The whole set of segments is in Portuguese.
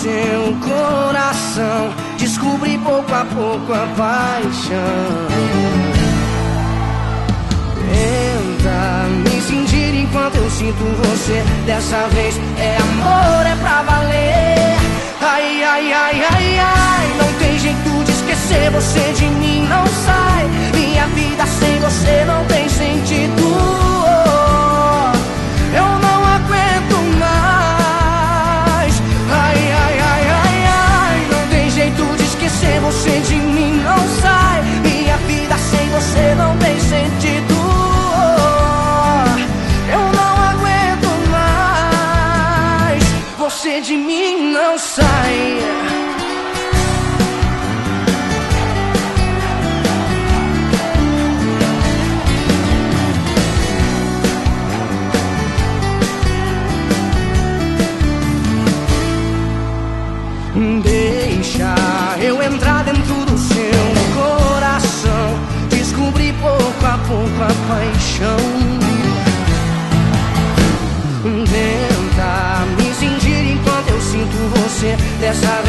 seu coração. Descobri pouco a pouco a paixão. Tenta me sentir enquanto eu sinto você. Dessa vez é amor, é pra valer. Ai, ai, ai, ai, ai. De mim não sai. Sinto você. Dessa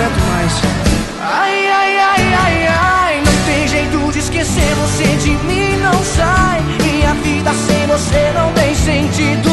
aguento mais. Ai, ai, ai, ai, ai. Não tem jeito de esquecer você de mim, não sai. Minha vida sem você não tem sentido.